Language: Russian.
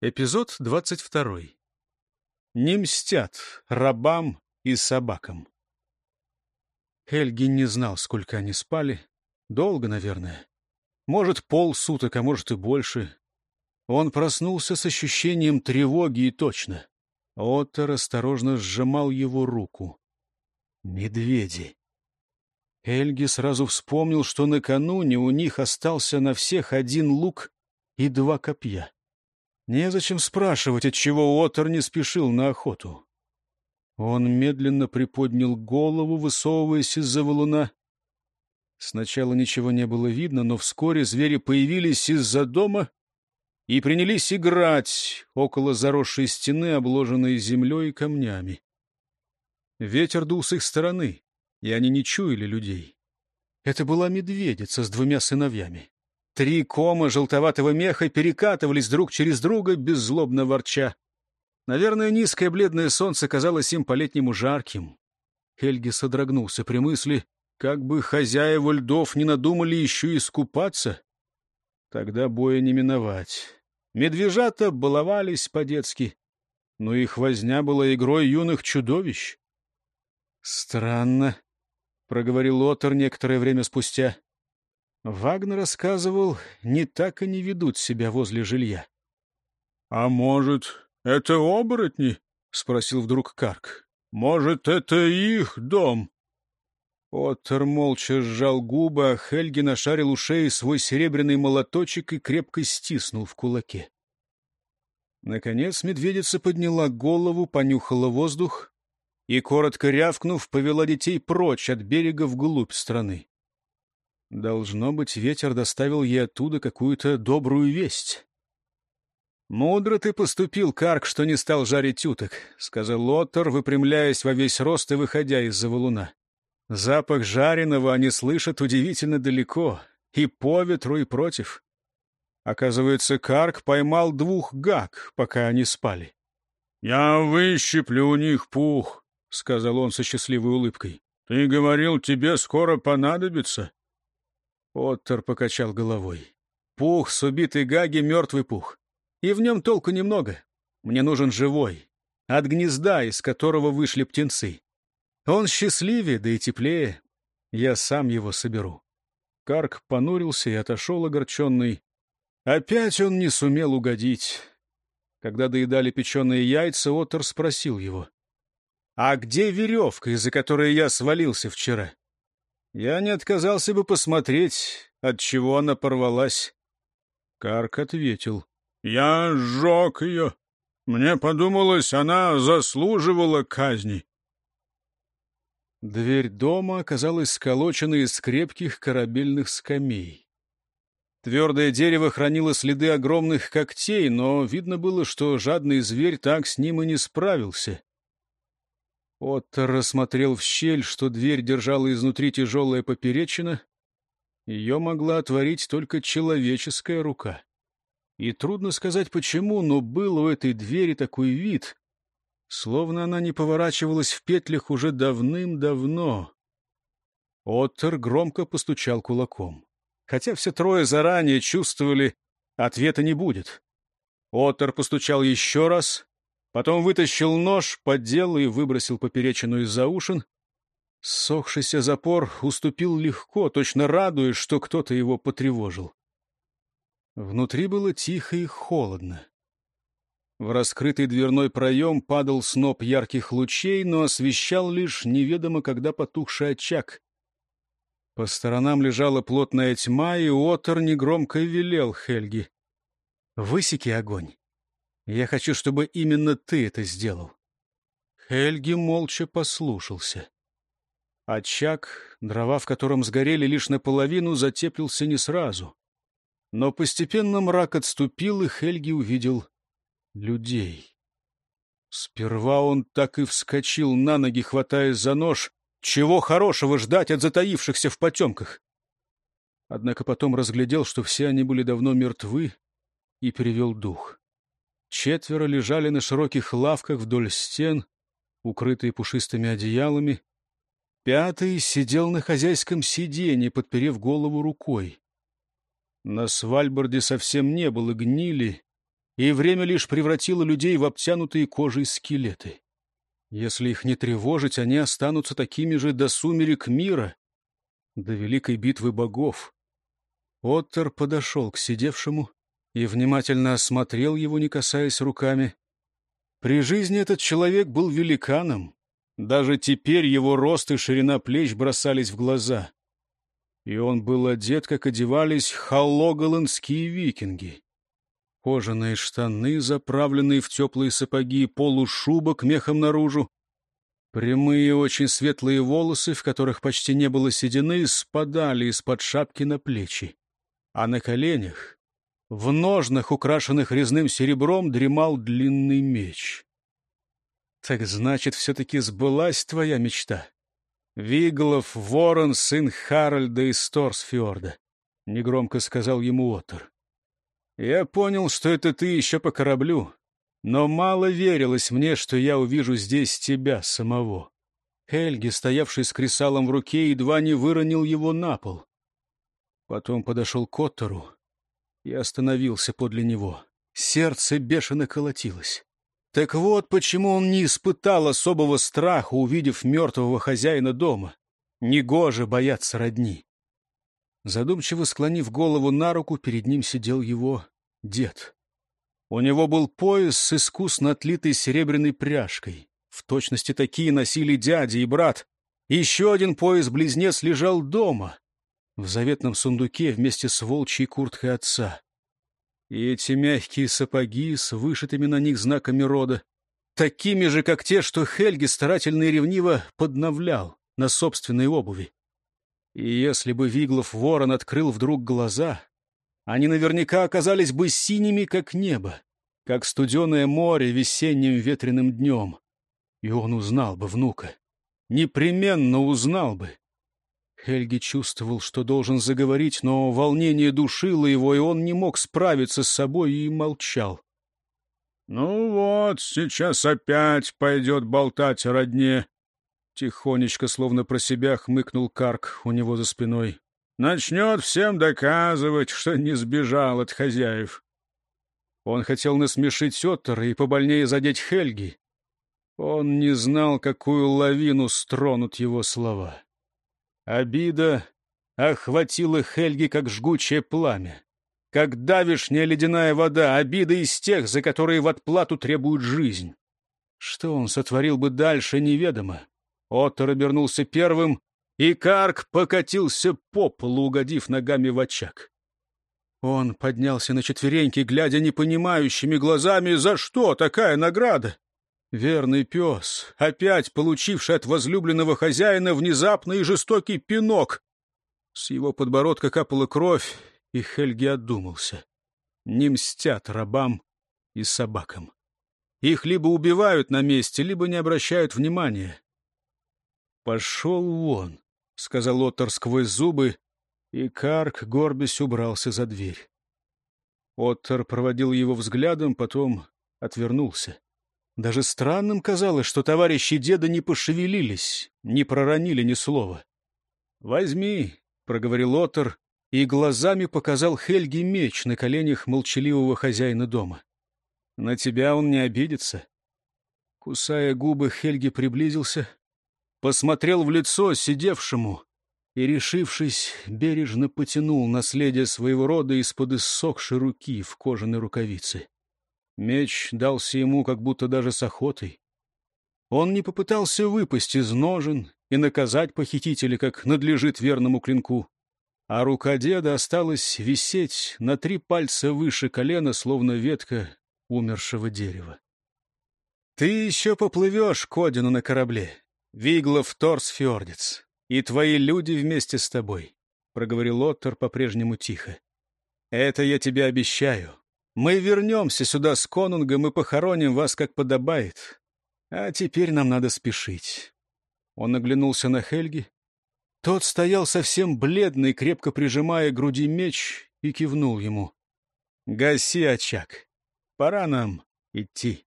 Эпизод 22. Не мстят рабам и собакам. Хельги не знал, сколько они спали. Долго, наверное. Может, полсуток, а может и больше. Он проснулся с ощущением тревоги и точно. Оттер осторожно сжимал его руку. Медведи. Хельги сразу вспомнил, что накануне у них остался на всех один лук и два копья. Незачем спрашивать, отчего Отор не спешил на охоту. Он медленно приподнял голову, высовываясь из-за валуна. Сначала ничего не было видно, но вскоре звери появились из-за дома и принялись играть около заросшей стены, обложенной землей и камнями. Ветер дул с их стороны, и они не чуяли людей. Это была медведица с двумя сыновьями. Три кома желтоватого меха перекатывались друг через друга, беззлобно ворча. Наверное, низкое бледное солнце казалось им по-летнему жарким. Хельги содрогнулся при мысли, как бы хозяева льдов не надумали еще искупаться. Тогда боя не миновать. Медвежата баловались по-детски, но их возня была игрой юных чудовищ. «Странно», — проговорил Отор некоторое время спустя. Вагнер рассказывал, не так они ведут себя возле жилья. — А может, это оборотни? — спросил вдруг Карк. — Может, это их дом? Оттер молча сжал губы, а Хельги нашарил у шеи свой серебряный молоточек и крепко стиснул в кулаке. Наконец медведица подняла голову, понюхала воздух и, коротко рявкнув, повела детей прочь от берега вглубь страны. Должно быть, ветер доставил ей оттуда какую-то добрую весть. «Мудро ты поступил, Карк, что не стал жарить уток», — сказал Лоттер, выпрямляясь во весь рост и выходя из-за валуна. «Запах жареного они слышат удивительно далеко, и по ветру, и против». Оказывается, Карк поймал двух гак, пока они спали. «Я выщиплю у них пух», — сказал он со счастливой улыбкой. «Ты говорил, тебе скоро понадобится». Оттер покачал головой. Пух с убитой Гаги — мертвый пух. И в нем толку немного. Мне нужен живой. От гнезда, из которого вышли птенцы. Он счастливее, да и теплее. Я сам его соберу. Карк понурился и отошел огорченный. Опять он не сумел угодить. Когда доедали печеные яйца, Оттер спросил его. — А где веревка, из-за которой я свалился вчера? Я не отказался бы посмотреть, от чего она порвалась. Карк ответил. — Я сжег ее. Мне подумалось, она заслуживала казни. Дверь дома оказалась сколочена из крепких корабельных скамей. Твердое дерево хранило следы огромных когтей, но видно было, что жадный зверь так с ним и не справился. Оттер рассмотрел в щель, что дверь держала изнутри тяжелая поперечина. Ее могла отворить только человеческая рука. И трудно сказать почему, но был у этой двери такой вид, словно она не поворачивалась в петлях уже давным-давно. Оттер громко постучал кулаком. Хотя все трое заранее чувствовали, ответа не будет. Оттер постучал еще раз, Потом вытащил нож, поддел и выбросил поперечину из-за ушин. Сохшийся запор уступил легко, точно радуясь, что кто-то его потревожил. Внутри было тихо и холодно. В раскрытый дверной проем падал сноп ярких лучей, но освещал лишь неведомо когда потухший очаг. По сторонам лежала плотная тьма, и Отор негромко велел Хельги. «Высеки огонь. Я хочу, чтобы именно ты это сделал. Хельги молча послушался. Очаг, дрова в котором сгорели лишь наполовину, затеплился не сразу. Но постепенно мрак отступил, и Хельги увидел людей. Сперва он так и вскочил на ноги, хватаясь за нож. Чего хорошего ждать от затаившихся в потемках? Однако потом разглядел, что все они были давно мертвы, и перевел дух. Четверо лежали на широких лавках вдоль стен, укрытые пушистыми одеялами. Пятый сидел на хозяйском сиденье, подперев голову рукой. На свальборде совсем не было гнили, и время лишь превратило людей в обтянутые кожей скелеты. Если их не тревожить, они останутся такими же до сумерек мира, до великой битвы богов. Оттер подошел к сидевшему и внимательно осмотрел его, не касаясь руками. При жизни этот человек был великаном. Даже теперь его рост и ширина плеч бросались в глаза. И он был одет, как одевались халлоголандские викинги. Кожаные штаны, заправленные в теплые сапоги, полушубок мехом наружу. Прямые, очень светлые волосы, в которых почти не было седины, спадали из-под шапки на плечи. А на коленях, в ножнах, украшенных резным серебром, дремал длинный меч. Так значит, все-таки сбылась твоя мечта? Виглов, ворон, сын Харальда из Торсфьорда, — негромко сказал ему Отор. Я понял, что это ты еще по кораблю, но мало верилось мне, что я увижу здесь тебя самого. Хельги, стоявший с кресалом в руке, едва не выронил его на пол. Потом подошел к Оттору и остановился подле него. Сердце бешено колотилось. Так вот, почему он не испытал особого страха, увидев мертвого хозяина дома. Негоже бояться родни. Задумчиво склонив голову на руку, перед ним сидел его дед. У него был пояс с искусно отлитой серебряной пряжкой. В точности такие носили дядя и брат. Еще один пояс-близнец лежал дома, в заветном сундуке вместе с волчьей курткой отца. И эти мягкие сапоги с вышитыми на них знаками рода, такими же, как те, что Хельги старательно и ревниво подновлял на собственной обуви. И если бы Виглов ворон открыл вдруг глаза, они наверняка оказались бы синими, как небо, как студеное море весенним ветреным днем. И он узнал бы внука. Непременно узнал бы. Хельги чувствовал, что должен заговорить, но волнение душило его, и он не мог справиться с собой и молчал. — Ну вот, сейчас опять пойдет болтать родне, Тихонечко, словно про себя, хмыкнул Карк у него за спиной. Начнет всем доказывать, что не сбежал от хозяев. Он хотел насмешить Оттера и побольнее задеть Хельги. Он не знал, какую лавину стронут его слова. Обида охватила Хельги, как жгучее пламя. Как давишняя ледяная вода, обида из тех, за которые в отплату требуют жизнь. Что он сотворил бы дальше, неведомо. Оттер обернулся первым, и Карк покатился по полу, угодив ногами в очаг. Он поднялся на четвереньки, глядя непонимающими глазами, за что такая награда. Верный пес, опять получивший от возлюбленного хозяина внезапный и жестокий пинок. С его подбородка капала кровь, и Хельги отдумался. Не мстят рабам и собакам. Их либо убивают на месте, либо не обращают внимания. «Пошел вон», — сказал Оттер сквозь зубы, и Карк, горбясь, убрался за дверь. Оттер проводил его взглядом, потом отвернулся. Даже странным казалось, что товарищи деда не пошевелились, не проронили ни слова. «Возьми», — проговорил Оттер, и глазами показал Хельги меч на коленях молчаливого хозяина дома. «На тебя он не обидится». Кусая губы, Хельги приблизился, посмотрел в лицо сидевшему и, решившись, бережно потянул наследие своего рода из-под иссохшей руки в кожаной рукавице. Меч дался ему как будто даже с охотой. Он не попытался выпасть из ножен и наказать похитителя, как надлежит верному клинку, а рука деда осталась висеть на три пальца выше колена, словно ветка умершего дерева. — Ты еще поплывешь к Одину на корабле, Виглов Торсфьордец, и твои люди вместе с тобой, — проговорил Оттер по-прежнему тихо. — Это я тебе обещаю. Мы вернемся сюда с конунгом и похороним вас, как подобает. А теперь нам надо спешить. Он оглянулся на Хельги. Тот стоял совсем бледный, крепко прижимая к груди меч, и кивнул ему. — Гаси очаг. Пора нам идти.